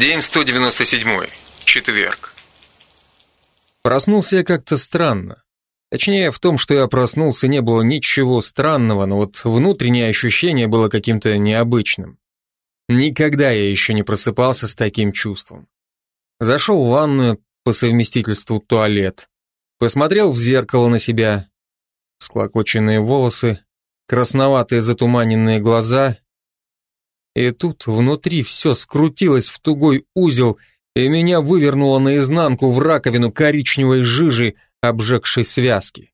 День 197. Четверг. Проснулся я как-то странно. Точнее, в том, что я проснулся, не было ничего странного, но вот внутреннее ощущение было каким-то необычным. Никогда я еще не просыпался с таким чувством. Зашел в ванную, по совместительству туалет. Посмотрел в зеркало на себя. Склокоченные волосы, красноватые затуманенные глаза. И тут внутри все скрутилось в тугой узел, и меня вывернуло наизнанку в раковину коричневой жижи, обжегшей связки.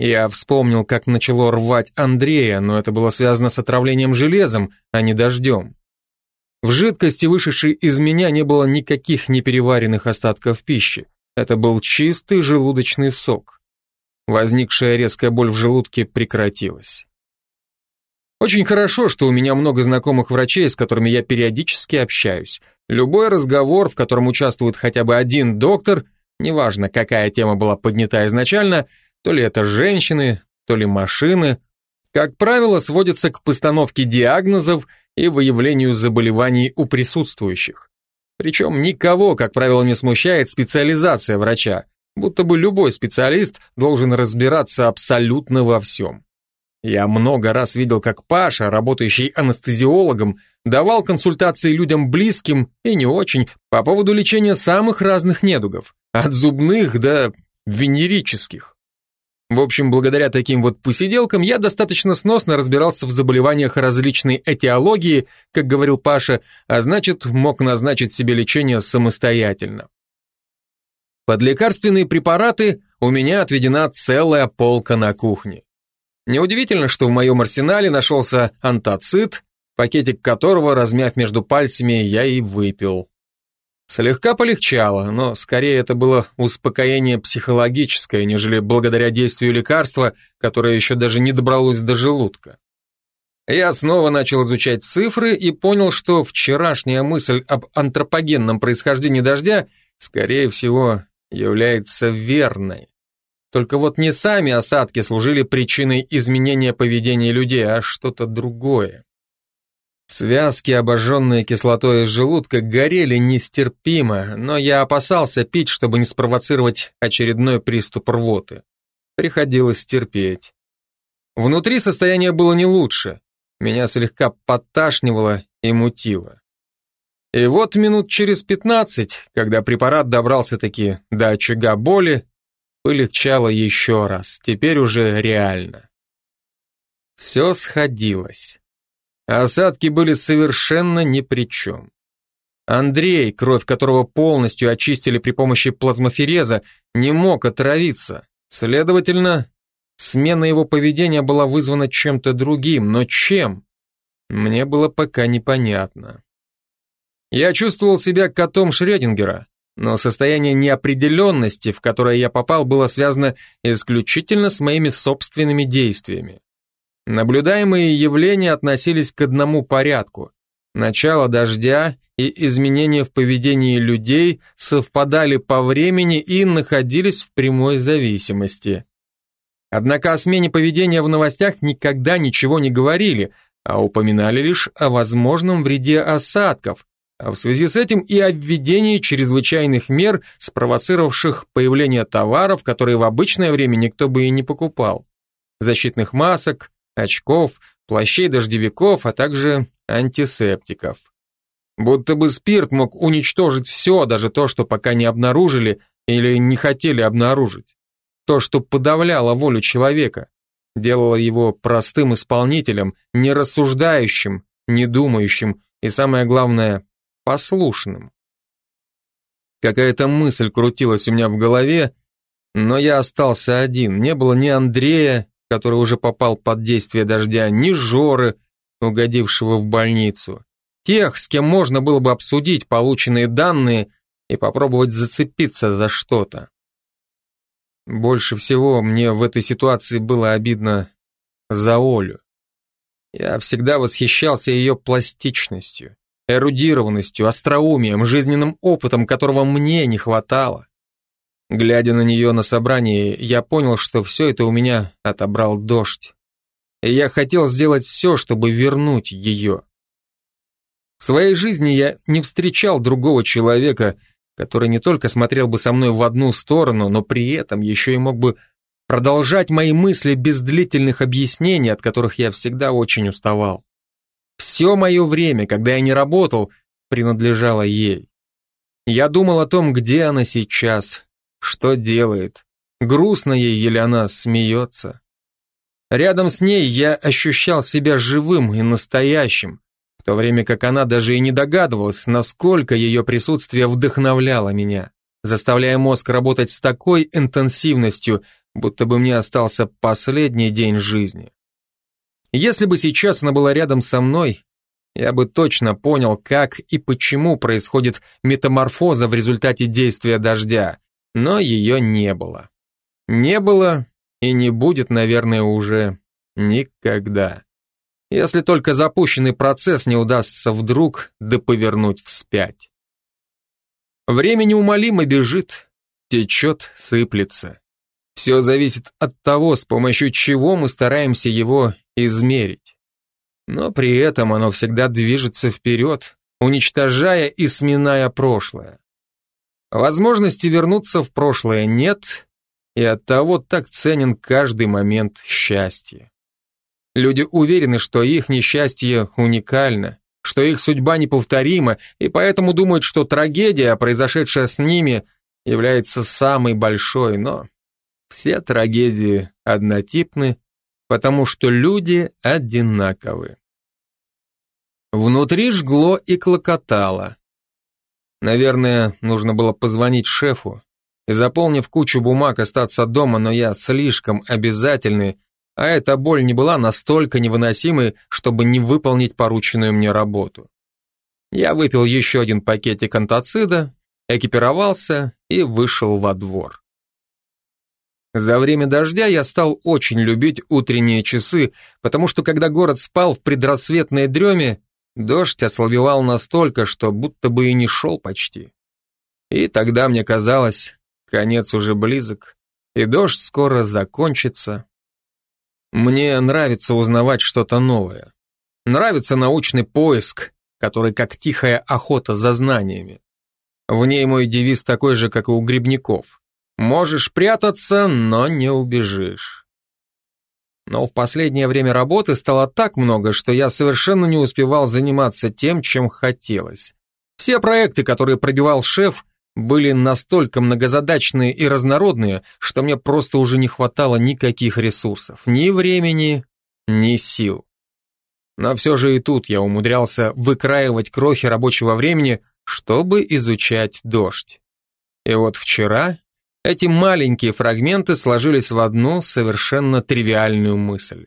Я вспомнил, как начало рвать Андрея, но это было связано с отравлением железом, а не дождем. В жидкости, вышедшей из меня, не было никаких непереваренных остатков пищи. Это был чистый желудочный сок. Возникшая резкая боль в желудке прекратилась. Очень хорошо, что у меня много знакомых врачей, с которыми я периодически общаюсь. Любой разговор, в котором участвует хотя бы один доктор, неважно, какая тема была поднята изначально, то ли это женщины, то ли машины, как правило, сводится к постановке диагнозов и выявлению заболеваний у присутствующих. Причем никого, как правило, не смущает специализация врача, будто бы любой специалист должен разбираться абсолютно во всем. Я много раз видел, как Паша, работающий анестезиологом, давал консультации людям близким и не очень по поводу лечения самых разных недугов, от зубных до венерических. В общем, благодаря таким вот посиделкам я достаточно сносно разбирался в заболеваниях различной этиологии, как говорил Паша, а значит, мог назначить себе лечение самостоятельно. Под лекарственные препараты у меня отведена целая полка на кухне. Неудивительно, что в моем арсенале нашелся антацид, пакетик которого, размяв между пальцами, я и выпил. Слегка полегчало, но скорее это было успокоение психологическое, нежели благодаря действию лекарства, которое еще даже не добралось до желудка. Я снова начал изучать цифры и понял, что вчерашняя мысль об антропогенном происхождении дождя, скорее всего, является верной. Только вот не сами осадки служили причиной изменения поведения людей, а что-то другое. Связки, обожженные кислотой из желудка, горели нестерпимо, но я опасался пить, чтобы не спровоцировать очередной приступ рвоты. Приходилось терпеть. Внутри состояние было не лучше. Меня слегка подташнивало и мутило. И вот минут через пятнадцать, когда препарат добрался-таки до очага боли, полегчало еще раз, теперь уже реально. Все сходилось. Осадки были совершенно ни при чем. Андрей, кровь которого полностью очистили при помощи плазмофереза, не мог отравиться. Следовательно, смена его поведения была вызвана чем-то другим, но чем? Мне было пока непонятно. Я чувствовал себя котом Шрёдингера, но состояние неопределенности, в которое я попал, было связано исключительно с моими собственными действиями. Наблюдаемые явления относились к одному порядку. Начало дождя и изменения в поведении людей совпадали по времени и находились в прямой зависимости. Однако о смене поведения в новостях никогда ничего не говорили, а упоминали лишь о возможном вреде осадков, а в связи с этим и о введении чрезвычайных мер, спровоцировавших появление товаров, которые в обычное время никто бы и не покупал. Защитных масок, очков, плащей-дождевиков, а также антисептиков. Будто бы спирт мог уничтожить все, даже то, что пока не обнаружили или не хотели обнаружить. То, что подавляло волю человека, делало его простым исполнителем, не рассуждающим, не думающим и, самое главное, послушным. Какая-то мысль крутилась у меня в голове, но я остался один, не было ни Андрея, который уже попал под действие дождя, ни Жоры, угодившего в больницу. Тех, с кем можно было бы обсудить полученные данные и попробовать зацепиться за что-то. Больше всего мне в этой ситуации было обидно за Олю. Я всегда восхищался ее пластичностью, эрудированностью, остроумием, жизненным опытом, которого мне не хватало. Глядя на нее на собрании, я понял, что все это у меня отобрал дождь. И я хотел сделать все, чтобы вернуть ее. В своей жизни я не встречал другого человека, который не только смотрел бы со мной в одну сторону, но при этом еще и мог бы продолжать мои мысли без длительных объяснений, от которых я всегда очень уставал. Все мое время, когда я не работал, принадлежало ей. Я думал о том, где она сейчас, что делает, грустно ей или она смеется. Рядом с ней я ощущал себя живым и настоящим, в то время как она даже и не догадывалась, насколько ее присутствие вдохновляло меня, заставляя мозг работать с такой интенсивностью, будто бы мне остался последний день жизни. Если бы сейчас она была рядом со мной, я бы точно понял, как и почему происходит метаморфоза в результате действия дождя, но ее не было. Не было и не будет, наверное, уже никогда. Если только запущенный процесс не удастся вдруг да повернуть вспять. Время неумолимо бежит, течет, сыплется. Все зависит от того, с помощью чего мы стараемся его измерить. Но при этом оно всегда движется вперед, уничтожая и сминая прошлое. Возможности вернуться в прошлое нет, и оттого так ценен каждый момент счастья. Люди уверены, что их несчастье уникально, что их судьба неповторима, и поэтому думают, что трагедия, произошедшая с ними, является самой большой, но все трагедии однотипны, потому что люди одинаковы. Внутри жгло и клокотало. Наверное, нужно было позвонить шефу и, заполнив кучу бумаг, остаться дома, но я слишком обязательный, а эта боль не была настолько невыносимой, чтобы не выполнить порученную мне работу. Я выпил еще один пакетик антацида, экипировался и вышел во двор. За время дождя я стал очень любить утренние часы, потому что когда город спал в предрассветной дреме, дождь ослабевал настолько, что будто бы и не шел почти. И тогда мне казалось, конец уже близок, и дождь скоро закончится. Мне нравится узнавать что-то новое. Нравится научный поиск, который как тихая охота за знаниями. В ней мой девиз такой же, как и у грибников. Можешь прятаться, но не убежишь. Но в последнее время работы стало так много, что я совершенно не успевал заниматься тем, чем хотелось. Все проекты, которые пробивал шеф, были настолько многозадачные и разнородные, что мне просто уже не хватало никаких ресурсов, ни времени, ни сил. Но все же и тут я умудрялся выкраивать крохи рабочего времени, чтобы изучать дождь. И вот вчера эти маленькие фрагменты сложились в одну совершенно тривиальную мысль.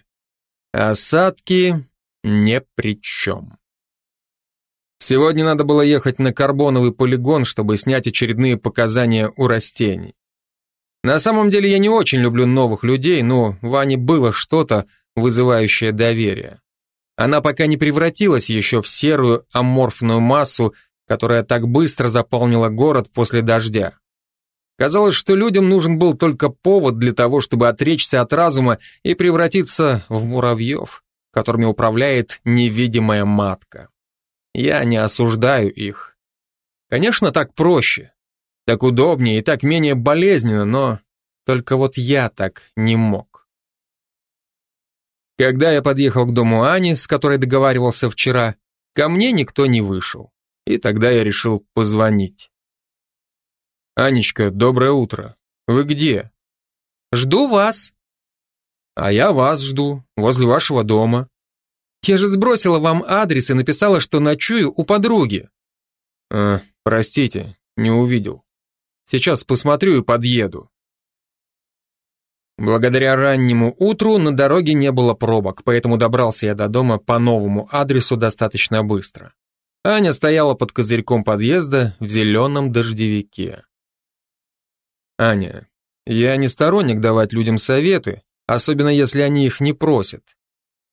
Осадки ни при чем. Сегодня надо было ехать на карбоновый полигон, чтобы снять очередные показания у растений. На самом деле я не очень люблю новых людей, но в Ане было что-то, вызывающее доверие. Она пока не превратилась еще в серую аморфную массу, которая так быстро заполнила город после дождя. Казалось, что людям нужен был только повод для того, чтобы отречься от разума и превратиться в муравьев, которыми управляет невидимая матка. Я не осуждаю их. Конечно, так проще, так удобнее и так менее болезненно, но только вот я так не мог. Когда я подъехал к дому Ани, с которой договаривался вчера, ко мне никто не вышел, и тогда я решил позвонить. «Анечка, доброе утро. Вы где?» «Жду вас». «А я вас жду, возле вашего дома». «Я же сбросила вам адрес и написала, что ночую у подруги». «А, простите, не увидел. Сейчас посмотрю и подъеду». Благодаря раннему утру на дороге не было пробок, поэтому добрался я до дома по новому адресу достаточно быстро. Аня стояла под козырьком подъезда в зеленом дождевике. Аня, я не сторонник давать людям советы, особенно если они их не просят.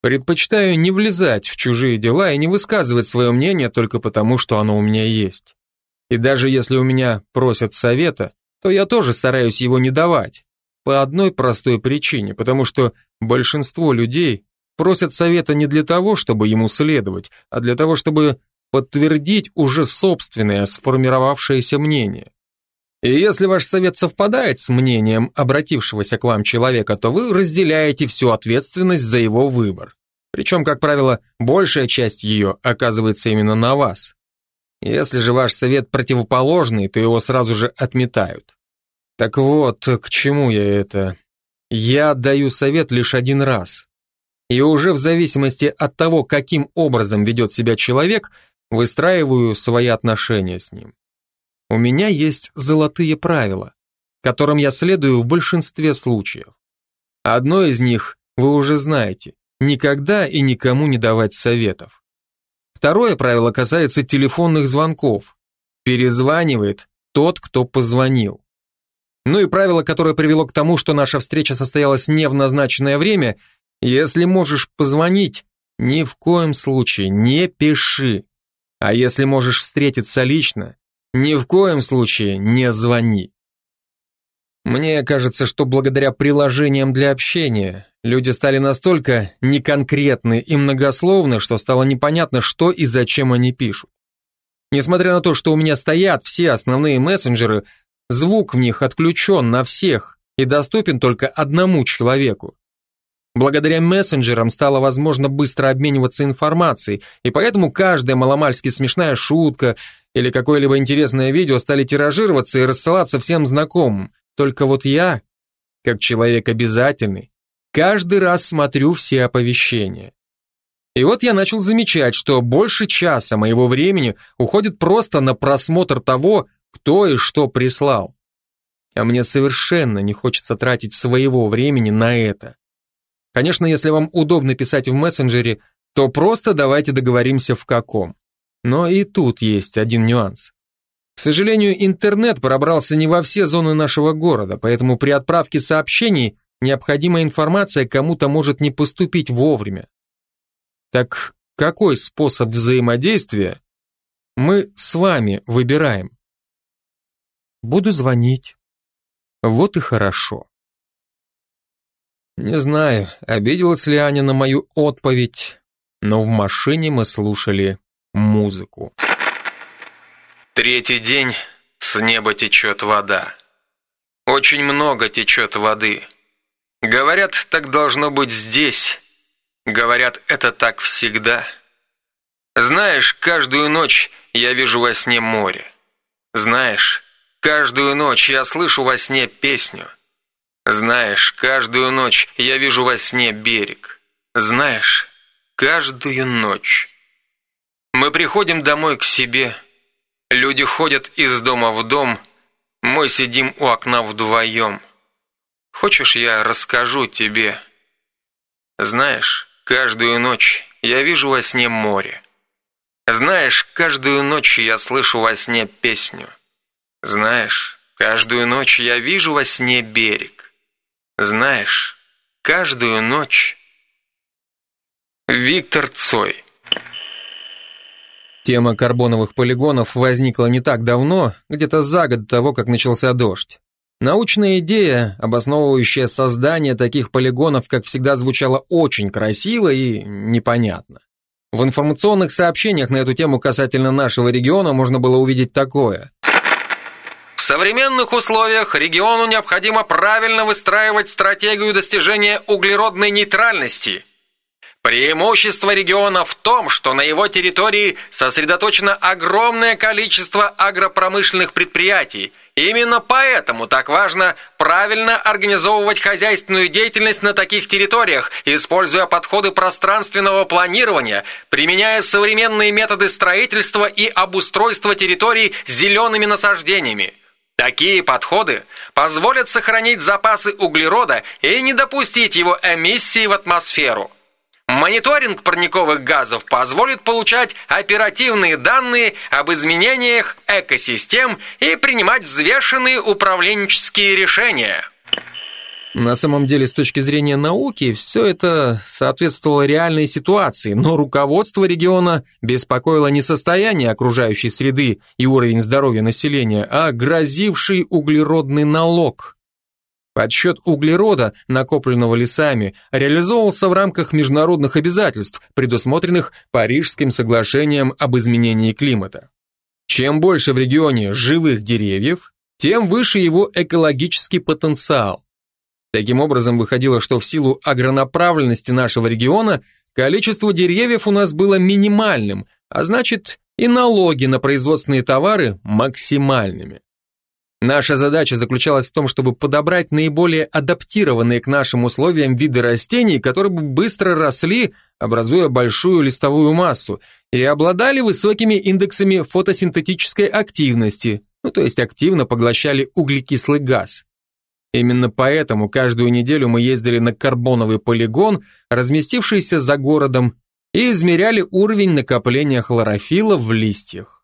Предпочитаю не влезать в чужие дела и не высказывать свое мнение только потому, что оно у меня есть. И даже если у меня просят совета, то я тоже стараюсь его не давать. По одной простой причине, потому что большинство людей просят совета не для того, чтобы ему следовать, а для того, чтобы подтвердить уже собственное сформировавшееся мнение. И если ваш совет совпадает с мнением обратившегося к вам человека, то вы разделяете всю ответственность за его выбор. Причем, как правило, большая часть ее оказывается именно на вас. Если же ваш совет противоположный, то его сразу же отметают. Так вот, к чему я это? Я даю совет лишь один раз. И уже в зависимости от того, каким образом ведет себя человек, выстраиваю свои отношения с ним. У меня есть золотые правила, которым я следую в большинстве случаев. Одно из них вы уже знаете – никогда и никому не давать советов. Второе правило касается телефонных звонков. Перезванивает тот, кто позвонил. Ну и правило, которое привело к тому, что наша встреча состоялась не в назначенное время, если можешь позвонить, ни в коем случае не пиши. А если можешь встретиться лично, ни в коем случае не звони. Мне кажется, что благодаря приложениям для общения люди стали настолько неконкретны и многословны, что стало непонятно, что и зачем они пишут. Несмотря на то, что у меня стоят все основные мессенджеры, звук в них отключен на всех и доступен только одному человеку. Благодаря мессенджерам стало возможно быстро обмениваться информацией, и поэтому каждая маломальски смешная шутка или какое-либо интересное видео стали тиражироваться и рассылаться всем знакомым. Только вот я, как человек обязательный, каждый раз смотрю все оповещения. И вот я начал замечать, что больше часа моего времени уходит просто на просмотр того, кто и что прислал. А мне совершенно не хочется тратить своего времени на это. Конечно, если вам удобно писать в мессенджере, то просто давайте договоримся в каком. Но и тут есть один нюанс. К сожалению, интернет пробрался не во все зоны нашего города, поэтому при отправке сообщений необходимая информация кому-то может не поступить вовремя. Так какой способ взаимодействия мы с вами выбираем? Буду звонить. Вот и хорошо. Не знаю, обиделась ли Аня на мою отповедь, но в машине мы слушали музыку. Третий день с неба течет вода. Очень много течет воды. Говорят, так должно быть здесь. Говорят, это так всегда. Знаешь, каждую ночь я вижу во сне море. Знаешь, каждую ночь я слышу во сне песню. Знаешь, каждую ночь я вижу во сне берег. Знаешь, каждую ночь. Мы приходим домой к себе. Люди ходят из дома в дом. Мы сидим у окна вдвоем. Хочешь, я расскажу тебе? Знаешь, каждую ночь я вижу во сне море. Знаешь, каждую ночь я слышу во сне песню. Знаешь, каждую ночь я вижу во сне берег. Знаешь, каждую ночь... Виктор Цой Тема карбоновых полигонов возникла не так давно, где-то за год до того, как начался дождь. Научная идея, обосновывающая создание таких полигонов, как всегда, звучала очень красиво и непонятно. В информационных сообщениях на эту тему касательно нашего региона можно было увидеть такое современных условиях региону необходимо правильно выстраивать стратегию достижения углеродной нейтральности. Преимущество региона в том, что на его территории сосредоточено огромное количество агропромышленных предприятий. Именно поэтому так важно правильно организовывать хозяйственную деятельность на таких территориях, используя подходы пространственного планирования, применяя современные методы строительства и обустройства территорий зелеными насаждениями. Такие подходы позволят сохранить запасы углерода и не допустить его эмиссии в атмосферу. Мониторинг парниковых газов позволит получать оперативные данные об изменениях экосистем и принимать взвешенные управленческие решения. На самом деле, с точки зрения науки, все это соответствовало реальной ситуации, но руководство региона беспокоило не состояние окружающей среды и уровень здоровья населения, а грозивший углеродный налог. Подсчет углерода, накопленного лесами, реализовывался в рамках международных обязательств, предусмотренных Парижским соглашением об изменении климата. Чем больше в регионе живых деревьев, тем выше его экологический потенциал. Таким образом, выходило, что в силу агронаправленности нашего региона количество деревьев у нас было минимальным, а значит и налоги на производственные товары максимальными. Наша задача заключалась в том, чтобы подобрать наиболее адаптированные к нашим условиям виды растений, которые бы быстро росли, образуя большую листовую массу, и обладали высокими индексами фотосинтетической активности, ну то есть активно поглощали углекислый газ. Именно поэтому каждую неделю мы ездили на карбоновый полигон, разместившийся за городом, и измеряли уровень накопления хлорофила в листьях.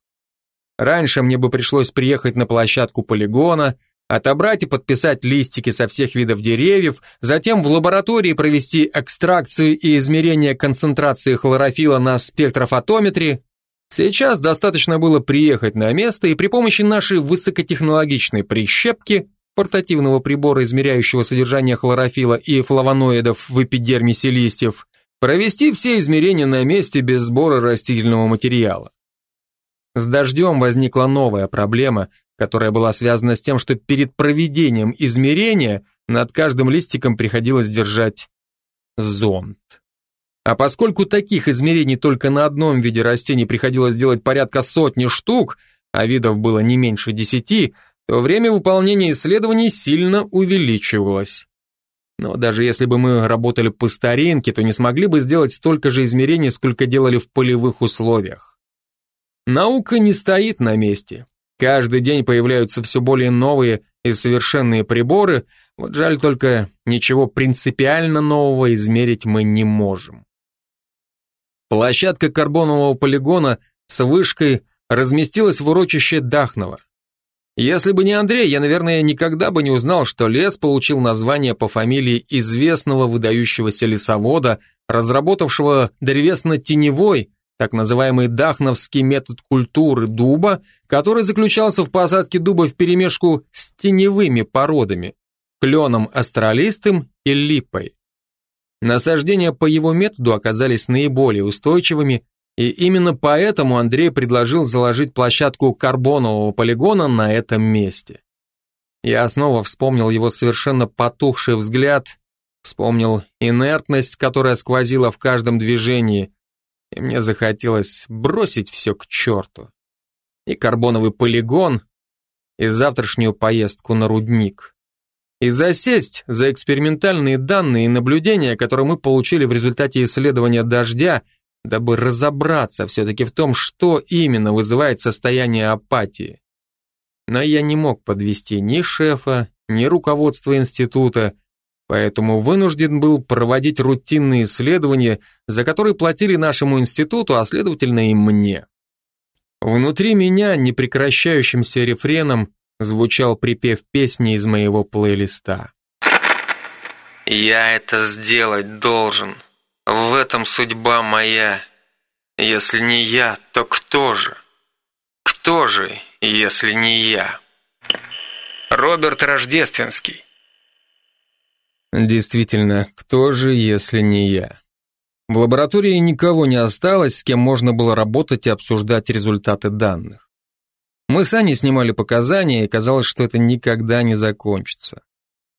Раньше мне бы пришлось приехать на площадку полигона, отобрать и подписать листики со всех видов деревьев, затем в лаборатории провести экстракцию и измерение концентрации хлорофила на спектрофотометре. Сейчас достаточно было приехать на место и при помощи нашей высокотехнологичной прищепки, портативного прибора, измеряющего содержание хлорофила и флавоноидов в эпидермисе листьев, провести все измерения на месте без сбора растительного материала. С дождем возникла новая проблема, которая была связана с тем, что перед проведением измерения над каждым листиком приходилось держать зонт. А поскольку таких измерений только на одном виде растений приходилось делать порядка сотни штук, а видов было не меньше десяти, то время выполнения исследований сильно увеличивалось. Но даже если бы мы работали по старинке, то не смогли бы сделать столько же измерений, сколько делали в полевых условиях. Наука не стоит на месте. Каждый день появляются все более новые и совершенные приборы, вот жаль только, ничего принципиально нового измерить мы не можем. Площадка карбонового полигона с вышкой разместилась в урочище Дахново. Если бы не Андрей, я, наверное, никогда бы не узнал, что лес получил название по фамилии известного выдающегося лесовода, разработавшего древесно-теневой, так называемый дахновский метод культуры дуба, который заключался в посадке дуба вперемешку с теневыми породами, кленом астралистым и липой. Насаждения по его методу оказались наиболее устойчивыми, и именно поэтому Андрей предложил заложить площадку карбонового полигона на этом месте. Я снова вспомнил его совершенно потухший взгляд, вспомнил инертность, которая сквозила в каждом движении, и мне захотелось бросить все к черту. И карбоновый полигон, и завтрашнюю поездку на рудник. И засесть за экспериментальные данные и наблюдения, которые мы получили в результате исследования дождя, дабы разобраться все-таки в том, что именно вызывает состояние апатии. Но я не мог подвести ни шефа, ни руководство института, поэтому вынужден был проводить рутинные исследования, за которые платили нашему институту, а следовательно и мне. Внутри меня непрекращающимся рефреном звучал припев песни из моего плейлиста. «Я это сделать должен. В этом судьба моя. Если не я, то кто же? Кто же, если не я?» Роберт Рождественский Действительно, кто же, если не я? В лаборатории никого не осталось, с кем можно было работать и обсуждать результаты данных. Мы с Аней снимали показания, и казалось, что это никогда не закончится.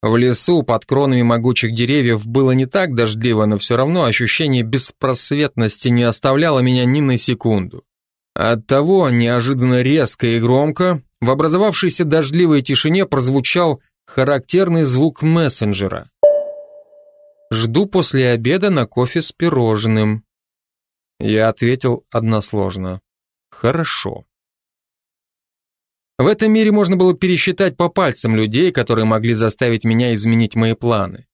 В лесу под кронами могучих деревьев было не так дождливо, но все равно ощущение беспросветности не оставляло меня ни на секунду. Оттого неожиданно резко и громко в образовавшейся дождливой тишине прозвучал характерный звук мессенджера. Жду после обеда на кофе с пирожным. Я ответил односложно. Хорошо. В этом мире можно было пересчитать по пальцам людей, которые могли заставить меня изменить мои планы.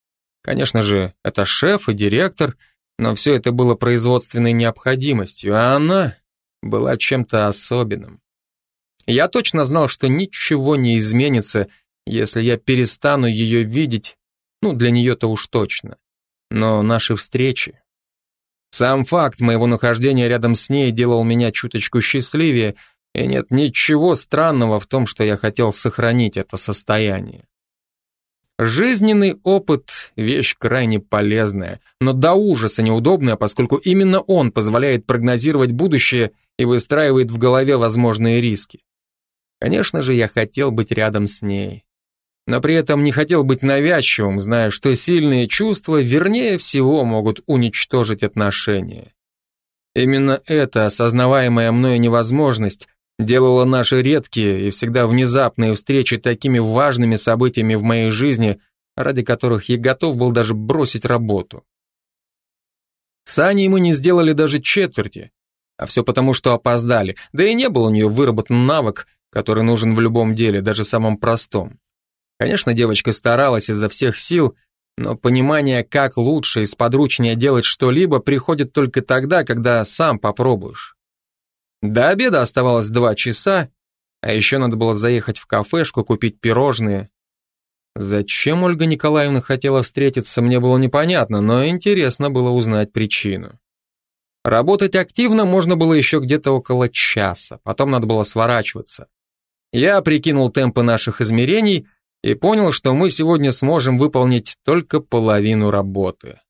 Конечно же, это шеф и директор, но все это было производственной необходимостью, а она была чем-то особенным. Я точно знал, что ничего не изменится, если я перестану ее видеть, ну, для нее-то уж точно но наши встречи... Сам факт моего нахождения рядом с ней делал меня чуточку счастливее, и нет ничего странного в том, что я хотел сохранить это состояние. Жизненный опыт – вещь крайне полезная, но до ужаса неудобная, поскольку именно он позволяет прогнозировать будущее и выстраивает в голове возможные риски. Конечно же, я хотел быть рядом с ней. Но при этом не хотел быть навязчивым, зная, что сильные чувства вернее всего могут уничтожить отношения. Именно эта осознаваемая мною невозможность делала наши редкие и всегда внезапные встречи такими важными событиями в моей жизни, ради которых я готов был даже бросить работу. С Аней мы не сделали даже четверти, а все потому, что опоздали, да и не был у нее выработан навык, который нужен в любом деле, даже самом простом. Конечно, девочка старалась изо всех сил, но понимание, как лучше и сподручнее делать что-либо, приходит только тогда, когда сам попробуешь. До обеда оставалось два часа, а еще надо было заехать в кафешку, купить пирожные. Зачем Ольга Николаевна хотела встретиться, мне было непонятно, но интересно было узнать причину. Работать активно можно было еще где-то около часа, потом надо было сворачиваться. Я прикинул темпы наших измерений и понял, что мы сегодня сможем выполнить только половину работы.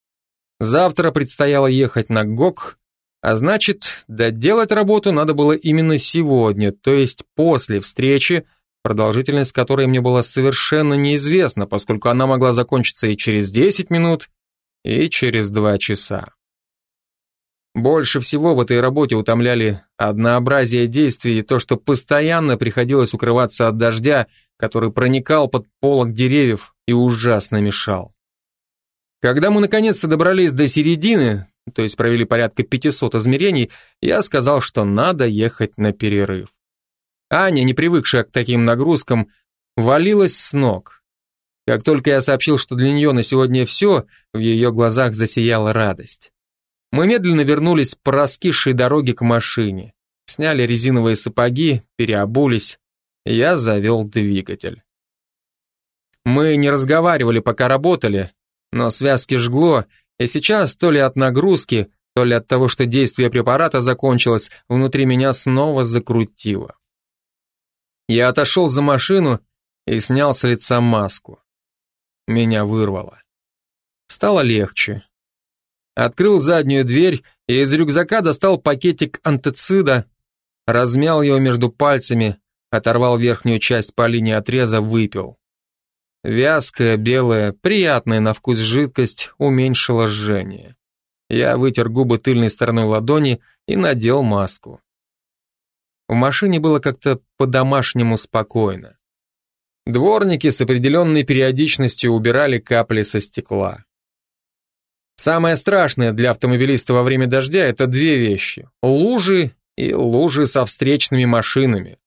Завтра предстояло ехать на ГОК, а значит, доделать работу надо было именно сегодня, то есть после встречи, продолжительность которой мне была совершенно неизвестна, поскольку она могла закончиться и через 10 минут, и через 2 часа. Больше всего в этой работе утомляли однообразие действий и то, что постоянно приходилось укрываться от дождя, который проникал под полок деревьев и ужасно мешал. Когда мы наконец-то добрались до середины, то есть провели порядка 500 измерений, я сказал, что надо ехать на перерыв. Аня, не привыкшая к таким нагрузкам, валилась с ног. Как только я сообщил, что для нее на сегодня все, в ее глазах засияла радость. Мы медленно вернулись по раскисшей дороге к машине, сняли резиновые сапоги, переобулись, я завел двигатель. Мы не разговаривали, пока работали, но связки жгло, и сейчас, то ли от нагрузки, то ли от того, что действие препарата закончилось, внутри меня снова закрутило. Я отошел за машину и снял с лица маску. Меня вырвало. Стало легче. Открыл заднюю дверь и из рюкзака достал пакетик антицида, размял его между пальцами, оторвал верхнюю часть по линии отреза, выпил. Вязкая, белая, приятная на вкус жидкость уменьшила жжение. Я вытер губы тыльной стороной ладони и надел маску. В машине было как-то по-домашнему спокойно. Дворники с определенной периодичностью убирали капли со стекла. Самое страшное для автомобилиста во время дождя – это две вещи – лужи и лужи со встречными машинами.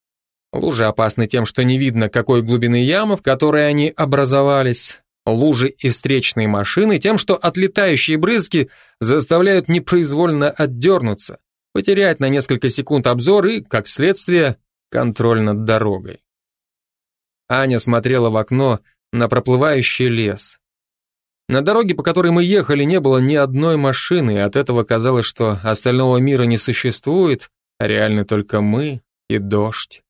Лужи опасны тем, что не видно, какой глубины ямы, в которой они образовались. Лужи и встречные машины тем, что отлетающие брызги заставляют непроизвольно отдернуться, потерять на несколько секунд обзор и, как следствие, контроль над дорогой. Аня смотрела в окно на проплывающий лес. На дороге, по которой мы ехали, не было ни одной машины, и от этого казалось, что остального мира не существует, а реально только мы и дождь.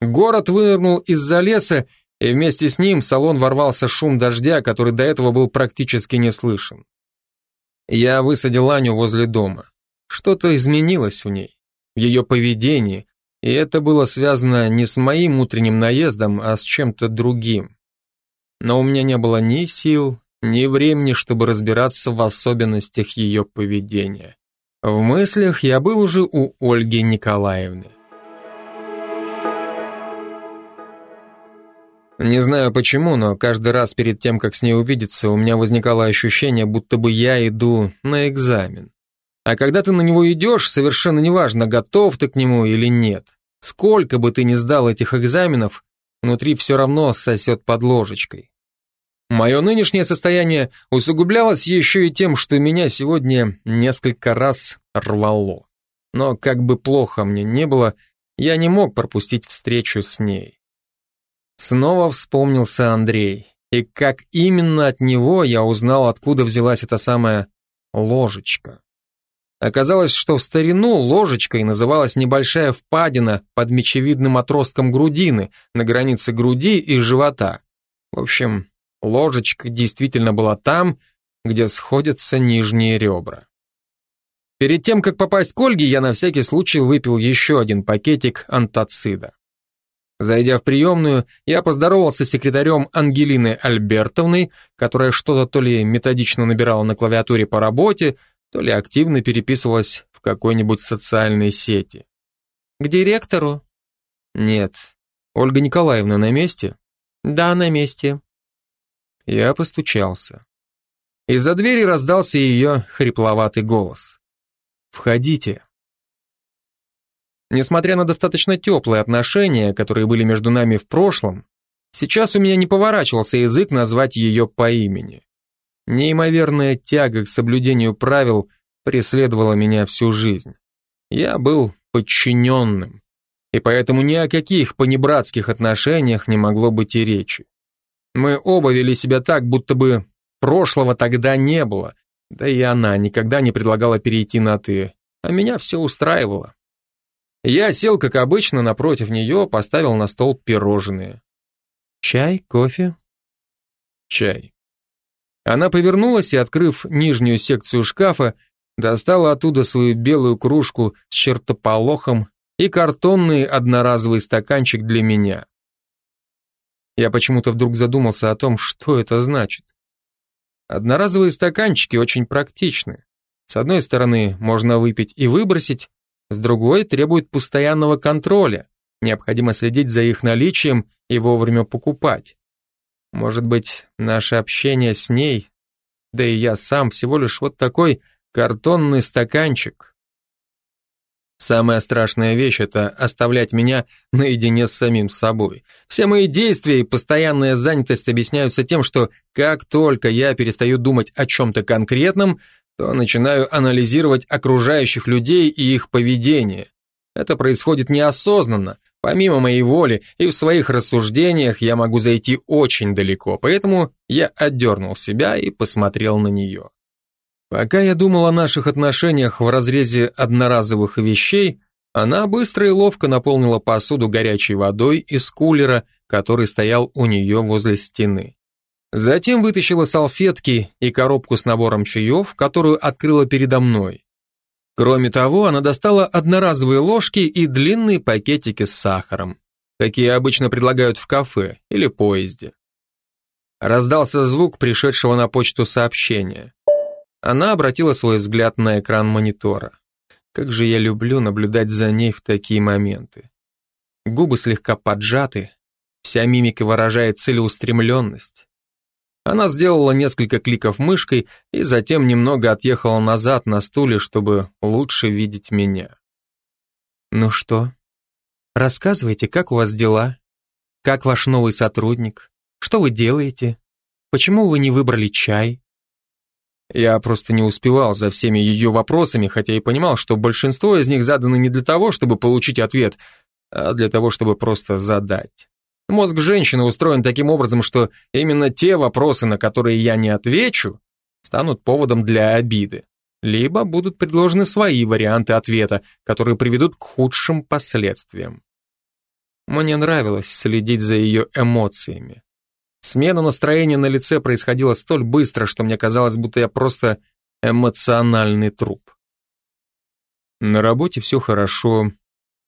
Город вынырнул из-за леса, и вместе с ним в салон ворвался шум дождя, который до этого был практически не слышен. Я высадил Аню возле дома. Что-то изменилось в ней, в ее поведении, и это было связано не с моим утренним наездом, а с чем-то другим. Но у меня не было ни сил, ни времени, чтобы разбираться в особенностях ее поведения. В мыслях я был уже у Ольги Николаевны. Не знаю почему, но каждый раз перед тем, как с ней увидеться, у меня возникало ощущение, будто бы я иду на экзамен. А когда ты на него идешь, совершенно неважно, готов ты к нему или нет. Сколько бы ты ни сдал этих экзаменов, внутри все равно сосет под ложечкой. Мое нынешнее состояние усугублялось еще и тем, что меня сегодня несколько раз рвало. Но как бы плохо мне не было, я не мог пропустить встречу с ней. Снова вспомнился Андрей. И как именно от него я узнал, откуда взялась эта самая ложечка. Оказалось, что в старину ложечкой называлась небольшая впадина под мечевидным отростком грудины на границе груди и живота. В общем, ложечка действительно была там, где сходятся нижние ребра. Перед тем, как попасть к Ольге, я на всякий случай выпил еще один пакетик антацида. Зайдя в приемную, я поздоровался с секретарем Ангелины Альбертовной, которая что-то то ли методично набирала на клавиатуре по работе, то ли активно переписывалась в какой-нибудь социальной сети. «К директору?» «Нет. Ольга Николаевна на месте?» «Да, на месте». Я постучался. Из-за двери раздался ее хрипловатый голос. «Входите». Несмотря на достаточно теплые отношения, которые были между нами в прошлом, сейчас у меня не поворачивался язык назвать ее по имени. Неимоверная тяга к соблюдению правил преследовала меня всю жизнь. Я был подчиненным, и поэтому ни о каких понебратских отношениях не могло быть и речи. Мы оба вели себя так, будто бы прошлого тогда не было, да и она никогда не предлагала перейти на «ты», а меня все устраивало. Я сел, как обычно, напротив нее, поставил на стол пирожные. «Чай? Кофе?» «Чай». Она повернулась и, открыв нижнюю секцию шкафа, достала оттуда свою белую кружку с чертополохом и картонный одноразовый стаканчик для меня. Я почему-то вдруг задумался о том, что это значит. Одноразовые стаканчики очень практичны. С одной стороны, можно выпить и выбросить, с другой требует постоянного контроля. Необходимо следить за их наличием и вовремя покупать. Может быть, наше общение с ней, да и я сам всего лишь вот такой картонный стаканчик. Самая страшная вещь — это оставлять меня наедине с самим собой. Все мои действия и постоянная занятость объясняются тем, что как только я перестаю думать о чем-то конкретном, то начинаю анализировать окружающих людей и их поведение. Это происходит неосознанно, помимо моей воли, и в своих рассуждениях я могу зайти очень далеко, поэтому я отдернул себя и посмотрел на нее. Пока я думал о наших отношениях в разрезе одноразовых вещей, она быстро и ловко наполнила посуду горячей водой из кулера, который стоял у нее возле стены. Затем вытащила салфетки и коробку с набором чаев, которую открыла передо мной. Кроме того, она достала одноразовые ложки и длинные пакетики с сахаром, какие обычно предлагают в кафе или поезде. Раздался звук пришедшего на почту сообщения. Она обратила свой взгляд на экран монитора. Как же я люблю наблюдать за ней в такие моменты. Губы слегка поджаты, вся мимика выражает целеустремленность. Она сделала несколько кликов мышкой и затем немного отъехала назад на стуле, чтобы лучше видеть меня. «Ну что? Рассказывайте, как у вас дела? Как ваш новый сотрудник? Что вы делаете? Почему вы не выбрали чай?» Я просто не успевал за всеми ее вопросами, хотя и понимал, что большинство из них заданы не для того, чтобы получить ответ, а для того, чтобы просто задать. Мозг женщины устроен таким образом, что именно те вопросы, на которые я не отвечу, станут поводом для обиды. Либо будут предложены свои варианты ответа, которые приведут к худшим последствиям. Мне нравилось следить за ее эмоциями. Смена настроения на лице происходила столь быстро, что мне казалось, будто я просто эмоциональный труп. На работе все хорошо,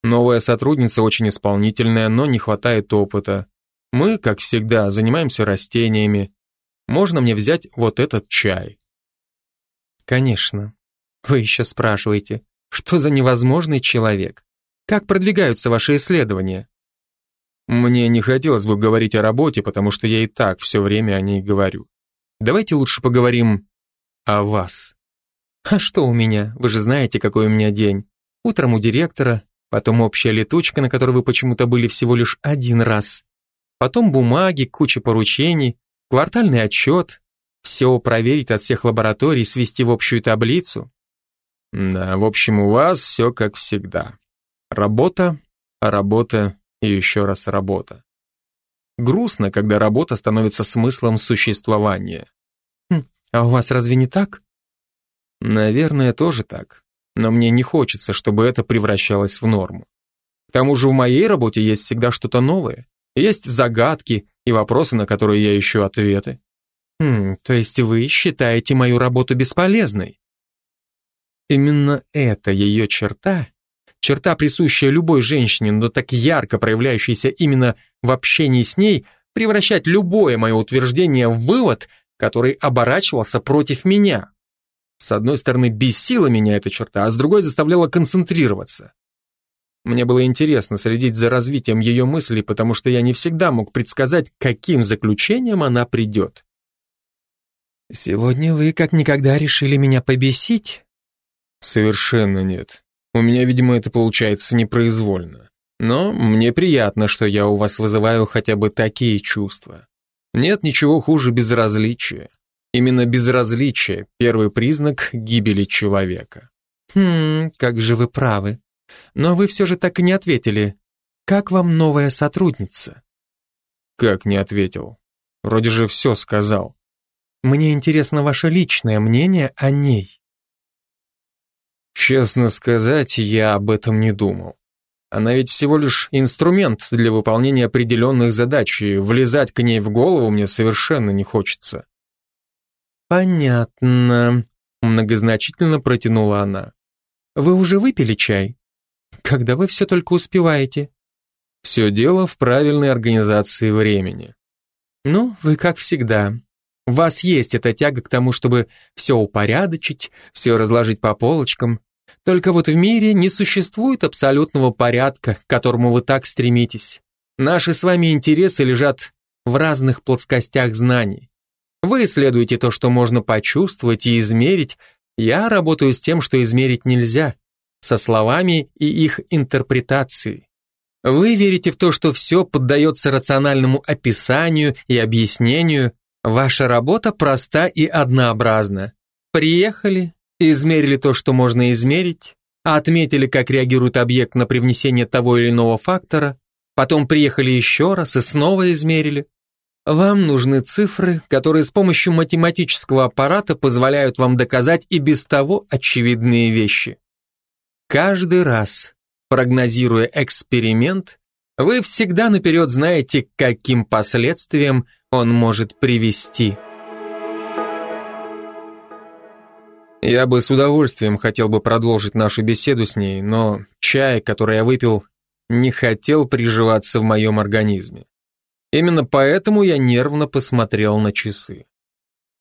Новая сотрудница очень исполнительная, но не хватает опыта. Мы, как всегда, занимаемся растениями. Можно мне взять вот этот чай? Конечно. Вы еще спрашиваете, что за невозможный человек? Как продвигаются ваши исследования? Мне не хотелось бы говорить о работе, потому что я и так все время о ней говорю. Давайте лучше поговорим о вас. А что у меня? Вы же знаете, какой у меня день. Утром у директора, потом общая летучка, на которой вы почему-то были всего лишь один раз, потом бумаги, куча поручений, квартальный отчет, все проверить от всех лабораторий, свести в общую таблицу. Да, в общем, у вас все как всегда. Работа, работа и еще раз работа. Грустно, когда работа становится смыслом существования. Хм, а у вас разве не так? Наверное, тоже так но мне не хочется, чтобы это превращалось в норму. К тому же в моей работе есть всегда что-то новое. Есть загадки и вопросы, на которые я ищу ответы. Хм, то есть вы считаете мою работу бесполезной? Именно это ее черта, черта, присущая любой женщине, но так ярко проявляющаяся именно в общении с ней, превращать любое мое утверждение в вывод, который оборачивался против меня. С одной стороны, бесила меня эта черта, а с другой заставляла концентрироваться. Мне было интересно следить за развитием ее мыслей, потому что я не всегда мог предсказать, каким заключением она придет. «Сегодня вы как никогда решили меня побесить?» «Совершенно нет. У меня, видимо, это получается непроизвольно. Но мне приятно, что я у вас вызываю хотя бы такие чувства. Нет ничего хуже безразличия. Именно безразличие – первый признак гибели человека». «Хм, как же вы правы. Но вы все же так и не ответили. Как вам новая сотрудница?» «Как не ответил? Вроде же все сказал». «Мне интересно ваше личное мнение о ней». Честно сказать, я об этом не думал. Она ведь всего лишь инструмент для выполнения определенных задач, и влезать к ней в голову мне совершенно не хочется. «Понятно», — многозначительно протянула она. «Вы уже выпили чай?» Когда вы все только успеваете? Все дело в правильной организации времени. Ну, вы как всегда. У вас есть эта тяга к тому, чтобы все упорядочить, все разложить по полочкам. Только вот в мире не существует абсолютного порядка, к которому вы так стремитесь. Наши с вами интересы лежат в разных плоскостях знаний. Вы исследуете то, что можно почувствовать и измерить, я работаю с тем, что измерить нельзя со словами и их интерпретацией. Вы верите в то, что все поддается рациональному описанию и объяснению. Ваша работа проста и однообразна. Приехали, измерили то, что можно измерить, отметили, как реагирует объект на привнесение того или иного фактора, потом приехали еще раз и снова измерили. Вам нужны цифры, которые с помощью математического аппарата позволяют вам доказать и без того очевидные вещи. Каждый раз, прогнозируя эксперимент, вы всегда наперед знаете, к каким последствиям он может привести. Я бы с удовольствием хотел бы продолжить нашу беседу с ней, но чай, который я выпил, не хотел приживаться в моем организме. Именно поэтому я нервно посмотрел на часы.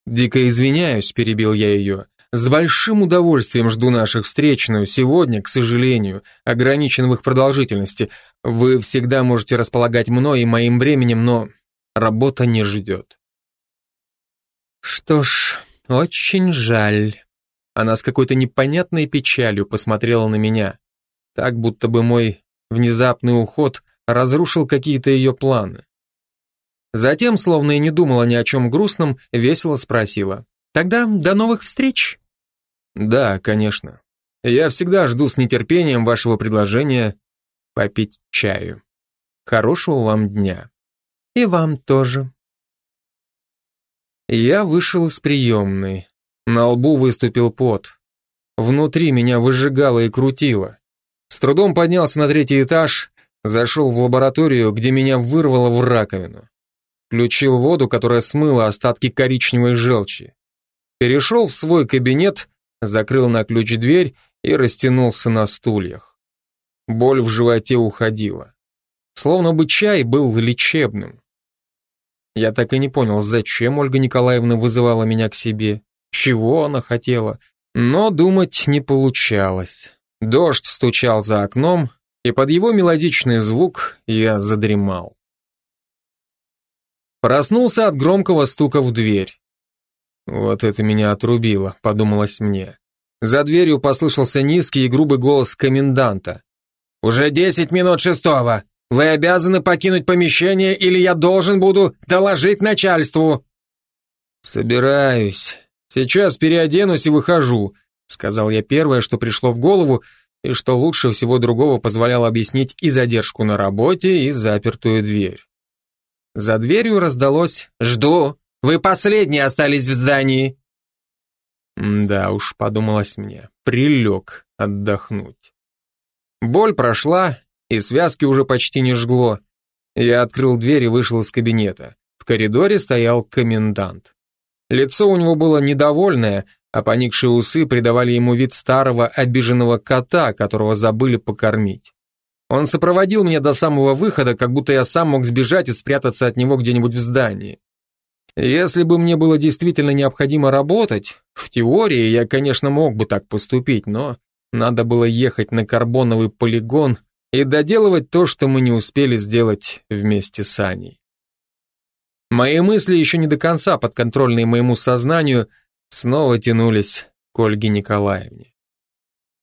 «Дико извиняюсь», — перебил я ее, с большим удовольствием жду наших встреч, но сегодня, к сожалению, ограничен в их продолжительности. Вы всегда можете располагать мной и моим временем, но работа не ждет. Что ж, очень жаль. Она с какой-то непонятной печалью посмотрела на меня, так будто бы мой внезапный уход разрушил какие-то ее планы. Затем, словно и не думала ни о чем грустном, весело спросила. Тогда до новых встреч. Да, конечно. Я всегда жду с нетерпением вашего предложения попить чаю. Хорошего вам дня. И вам тоже. Я вышел из приемной. На лбу выступил пот. Внутри меня выжигало и крутило. С трудом поднялся на третий этаж, зашел в лабораторию, где меня вырвало в раковину. Включил воду, которая смыла остатки коричневой желчи перешел в свой кабинет, закрыл на ключ дверь и растянулся на стульях. Боль в животе уходила. Словно бы чай был лечебным. Я так и не понял, зачем Ольга Николаевна вызывала меня к себе, чего она хотела, но думать не получалось. Дождь стучал за окном, и под его мелодичный звук я задремал. Проснулся от громкого стука в дверь. Вот это меня отрубило, подумалось мне. За дверью послышался низкий и грубый голос коменданта. «Уже десять минут шестого. Вы обязаны покинуть помещение, или я должен буду доложить начальству». «Собираюсь. Сейчас переоденусь и выхожу», сказал я первое, что пришло в голову, и что лучше всего другого позволяло объяснить и задержку на работе, и запертую дверь. За дверью раздалось «Жду». Вы последние остались в здании. Да уж, подумалось мне, прилег отдохнуть. Боль прошла, и связки уже почти не жгло. Я открыл дверь и вышел из кабинета. В коридоре стоял комендант. Лицо у него было недовольное, а поникшие усы придавали ему вид старого обиженного кота, которого забыли покормить. Он сопроводил меня до самого выхода, как будто я сам мог сбежать и спрятаться от него где-нибудь в здании. Если бы мне было действительно необходимо работать, в теории я, конечно, мог бы так поступить, но надо было ехать на карбоновый полигон и доделывать то, что мы не успели сделать вместе с Аней. Мои мысли, еще не до конца подконтрольные моему сознанию, снова тянулись к Ольге Николаевне.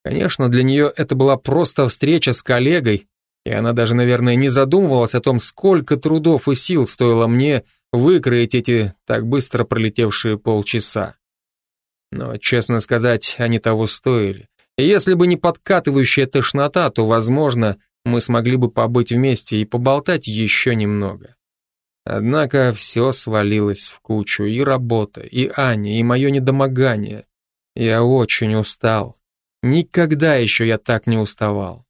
Конечно, для нее это была просто встреча с коллегой, и она даже, наверное, не задумывалась о том, сколько трудов и сил стоило мне выкроить эти так быстро пролетевшие полчаса. Но, честно сказать, они того стоили. И если бы не подкатывающая тошнота, то, возможно, мы смогли бы побыть вместе и поболтать еще немного. Однако все свалилось в кучу, и работа, и Аня, и мое недомогание. Я очень устал. Никогда еще я так не уставал.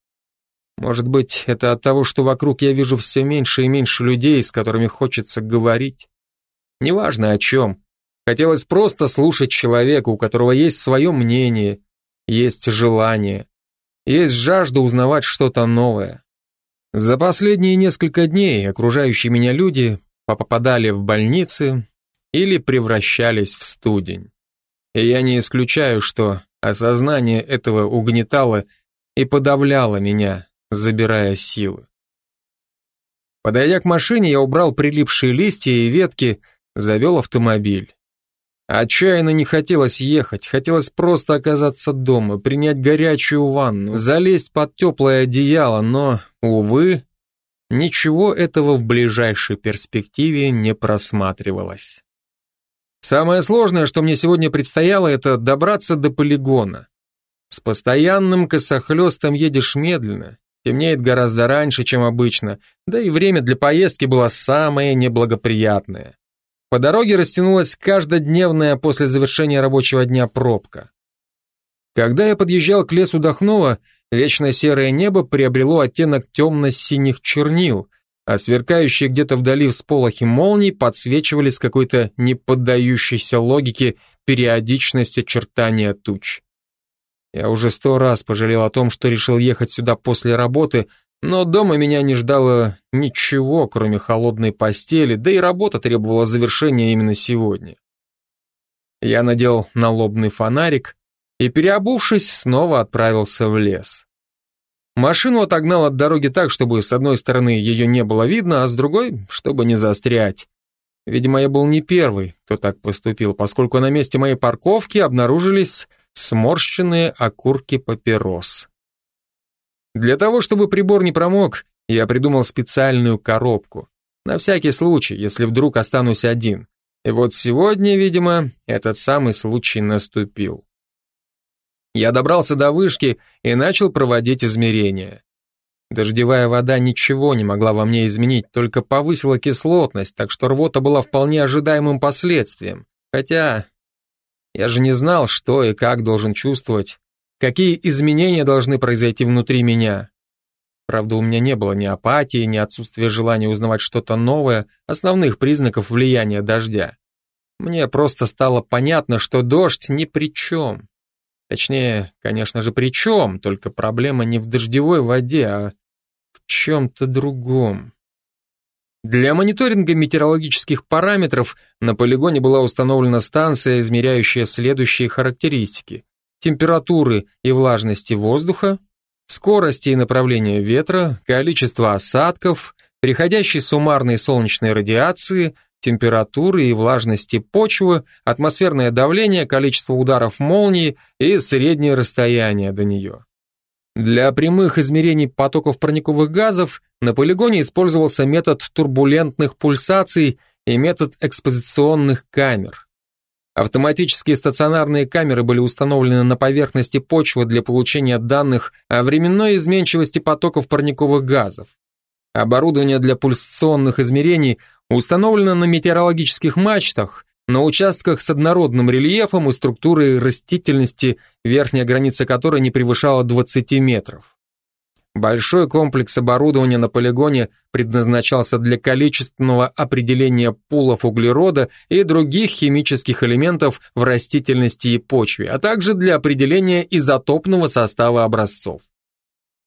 Может быть, это от того, что вокруг я вижу все меньше и меньше людей, с которыми хочется говорить. Неважно о чем. Хотелось просто слушать человека, у которого есть свое мнение, есть желание, есть жажда узнавать что-то новое. За последние несколько дней окружающие меня люди попадали в больницы или превращались в студень. И я не исключаю, что осознание этого угнетало и подавляло меня, забирая силы. Подойдя к машине, я убрал прилипшие листья и ветки, завел автомобиль. Отчаянно не хотелось ехать, хотелось просто оказаться дома, принять горячую ванну, залезть под теплое одеяло, но, увы, ничего этого в ближайшей перспективе не просматривалось. Самое сложное, что мне сегодня предстояло, это добраться до полигона. С постоянным косохлестом едешь медленно, темнеет гораздо раньше, чем обычно, да и время для поездки было самое неблагоприятное. По дороге растянулась каждодневная после завершения рабочего дня пробка. Когда я подъезжал к лесу Дохнова, вечно серое небо приобрело оттенок темно-синих чернил, а сверкающие где-то вдали всполохи молний подсвечивали с какой-то неподдающейся логике периодичность очертания туч. Я уже сто раз пожалел о том, что решил ехать сюда после работы, но дома меня не ждало ничего, кроме холодной постели, да и работа требовала завершения именно сегодня. Я надел налобный фонарик и, переобувшись, снова отправился в лес. Машину отогнал от дороги так, чтобы с одной стороны ее не было видно, а с другой, чтобы не заострять. Видимо, я был не первый, кто так поступил, поскольку на месте моей парковки обнаружились сморщенные окурки папирос. Для того, чтобы прибор не промок, я придумал специальную коробку. На всякий случай, если вдруг останусь один. И вот сегодня, видимо, этот самый случай наступил. Я добрался до вышки и начал проводить измерения. Дождевая вода ничего не могла во мне изменить, только повысила кислотность, так что рвота была вполне ожидаемым последствием. Хотя я же не знал, что и как должен чувствовать какие изменения должны произойти внутри меня. Правда, у меня не было ни апатии, ни отсутствия желания узнавать что-то новое, основных признаков влияния дождя. Мне просто стало понятно, что дождь ни при чем. Точнее, конечно же, при чем, только проблема не в дождевой воде, а в чем-то другом. Для мониторинга метеорологических параметров на полигоне была установлена станция, измеряющая следующие характеристики температуры и влажности воздуха, скорости и направления ветра, количество осадков, приходящей суммарной солнечной радиации, температуры и влажности почвы, атмосферное давление, количество ударов молнии и среднее расстояние до нее. Для прямых измерений потоков парниковых газов на полигоне использовался метод турбулентных пульсаций и метод экспозиционных камер. Автоматические стационарные камеры были установлены на поверхности почвы для получения данных о временной изменчивости потоков парниковых газов. Оборудование для пульсационных измерений установлено на метеорологических мачтах, на участках с однородным рельефом и структурой растительности, верхняя граница которой не превышала 20 метров. Большой комплекс оборудования на полигоне предназначался для количественного определения пулов углерода и других химических элементов в растительности и почве, а также для определения изотопного состава образцов.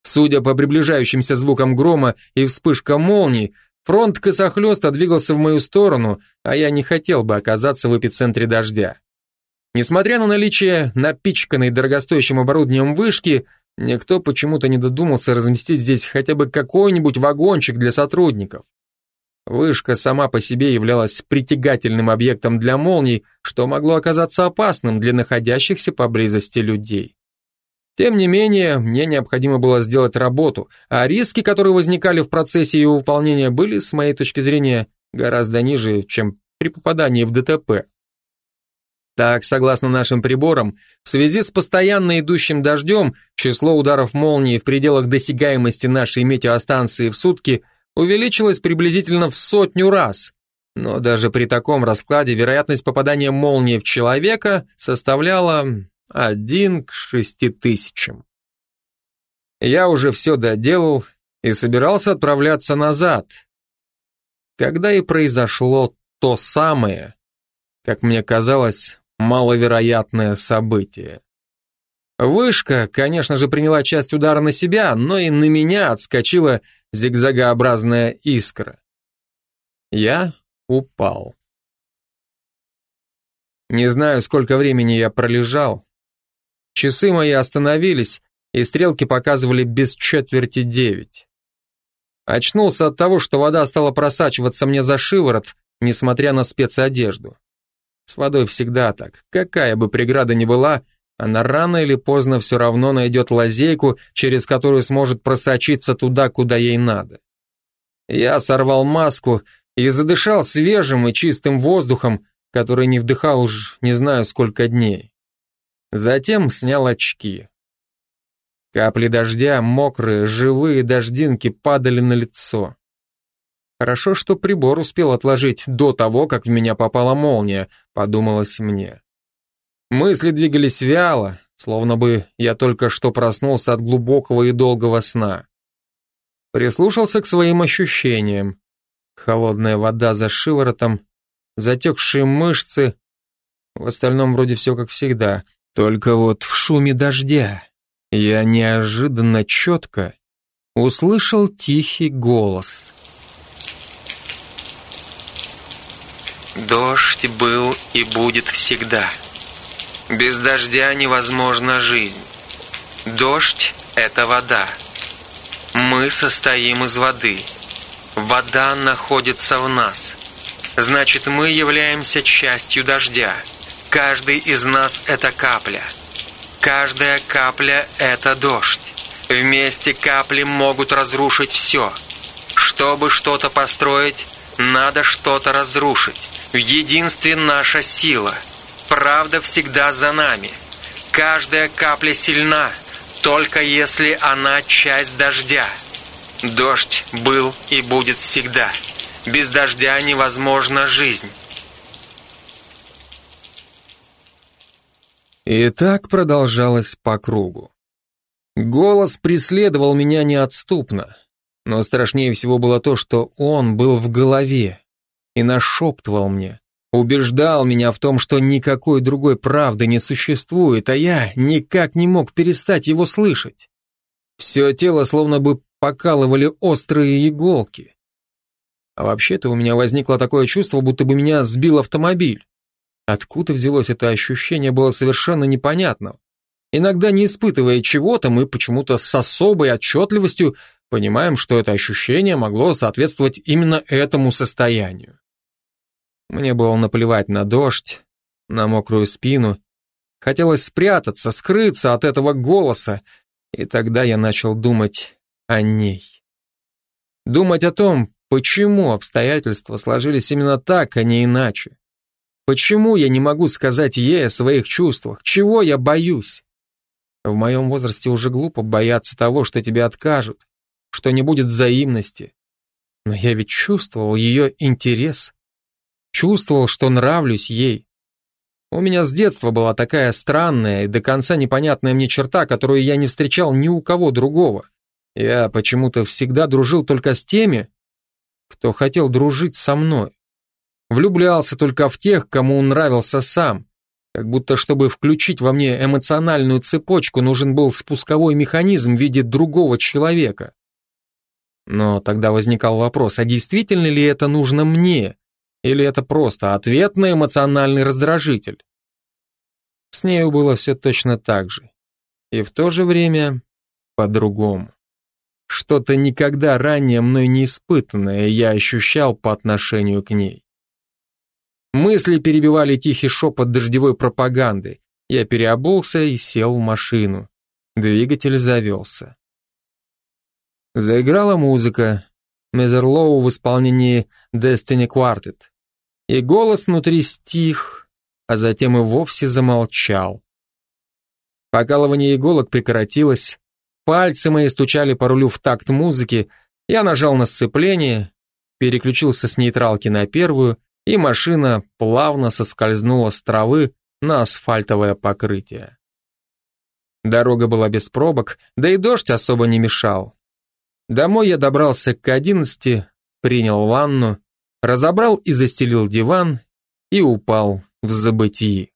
Судя по приближающимся звукам грома и вспышкам молний, фронт косохлёста двигался в мою сторону, а я не хотел бы оказаться в эпицентре дождя. Несмотря на наличие напичканной дорогостоящим оборудованием вышки, Никто почему-то не додумался разместить здесь хотя бы какой-нибудь вагончик для сотрудников. Вышка сама по себе являлась притягательным объектом для молний, что могло оказаться опасным для находящихся поблизости людей. Тем не менее, мне необходимо было сделать работу, а риски, которые возникали в процессе ее выполнения, были, с моей точки зрения, гораздо ниже, чем при попадании в ДТП. Так, согласно нашим приборам, в связи с постоянно идущим дождем, число ударов молнии в пределах досягаемости нашей метеостанции в сутки увеличилось приблизительно в сотню раз. Но даже при таком раскладе вероятность попадания молнии в человека составляла 1 к 6 тысячам. Я уже все доделал и собирался отправляться назад. Когда и произошло то самое, как мне казалось, маловероятное событие. Вышка, конечно же, приняла часть удара на себя, но и на меня отскочила зигзагообразная искра. Я упал. Не знаю, сколько времени я пролежал. Часы мои остановились, и стрелки показывали без четверти девять. Очнулся от того, что вода стала просачиваться мне за шиворот, несмотря на спецодежду. С водой всегда так. Какая бы преграда ни была, она рано или поздно все равно найдет лазейку, через которую сможет просочиться туда, куда ей надо. Я сорвал маску и задышал свежим и чистым воздухом, который не вдыхал уж не знаю сколько дней. Затем снял очки. Капли дождя, мокрые, живые дождинки падали на лицо. Хорошо, что прибор успел отложить до того, как в меня попала молния, подумалось мне. Мысли двигались вяло, словно бы я только что проснулся от глубокого и долгого сна. Прислушался к своим ощущениям. Холодная вода за шиворотом, затекшие мышцы. В остальном вроде все как всегда. Только вот в шуме дождя я неожиданно четко услышал тихий голос — Дождь был и будет всегда. Без дождя невозможна жизнь. Дождь — это вода. Мы состоим из воды. Вода находится в нас. Значит, мы являемся частью дождя. Каждый из нас — это капля. Каждая капля — это дождь. Вместе капли могут разрушить все. Чтобы что-то построить, надо что-то разрушить. В единстве наша сила. Правда всегда за нами. Каждая капля сильна, только если она часть дождя. Дождь был и будет всегда. Без дождя невозможна жизнь. И так продолжалось по кругу. Голос преследовал меня неотступно, но страшнее всего было то, что он был в голове и нашептывал мне, убеждал меня в том, что никакой другой правды не существует, а я никак не мог перестать его слышать. Все тело словно бы покалывали острые иголки. А вообще-то у меня возникло такое чувство, будто бы меня сбил автомобиль. Откуда взялось это ощущение, было совершенно непонятно. Иногда не испытывая чего-то, мы почему-то с особой отчетливостью понимаем, что это ощущение могло соответствовать именно этому состоянию. Мне было наплевать на дождь, на мокрую спину. Хотелось спрятаться, скрыться от этого голоса, и тогда я начал думать о ней. Думать о том, почему обстоятельства сложились именно так, а не иначе. Почему я не могу сказать ей о своих чувствах? Чего я боюсь? В моем возрасте уже глупо бояться того, что тебе откажут, что не будет взаимности. Но я ведь чувствовал ее интерес, Чувствовал, что нравлюсь ей. У меня с детства была такая странная и до конца непонятная мне черта, которую я не встречал ни у кого другого. Я почему-то всегда дружил только с теми, кто хотел дружить со мной. Влюблялся только в тех, кому он нравился сам. Как будто, чтобы включить во мне эмоциональную цепочку, нужен был спусковой механизм в виде другого человека. Но тогда возникал вопрос, а действительно ли это нужно мне? Или это просто ответ на эмоциональный раздражитель? С нею было все точно так же. И в то же время по-другому. Что-то никогда ранее мной не испытанное я ощущал по отношению к ней. Мысли перебивали тихий шепот дождевой пропаганды. Я переобулся и сел в машину. Двигатель завелся. Заиграла музыка. Мезерлоу в исполнении Destiny Quartet. И голос внутри стих, а затем и вовсе замолчал. Покалывание иголок прекратилось, пальцы мои стучали по рулю в такт музыки, я нажал на сцепление, переключился с нейтралки на первую и машина плавно соскользнула с травы на асфальтовое покрытие. Дорога была без пробок, да и дождь особо не мешал. Домой я добрался к одиннадцати, принял ванну, разобрал и застелил диван и упал в забытии.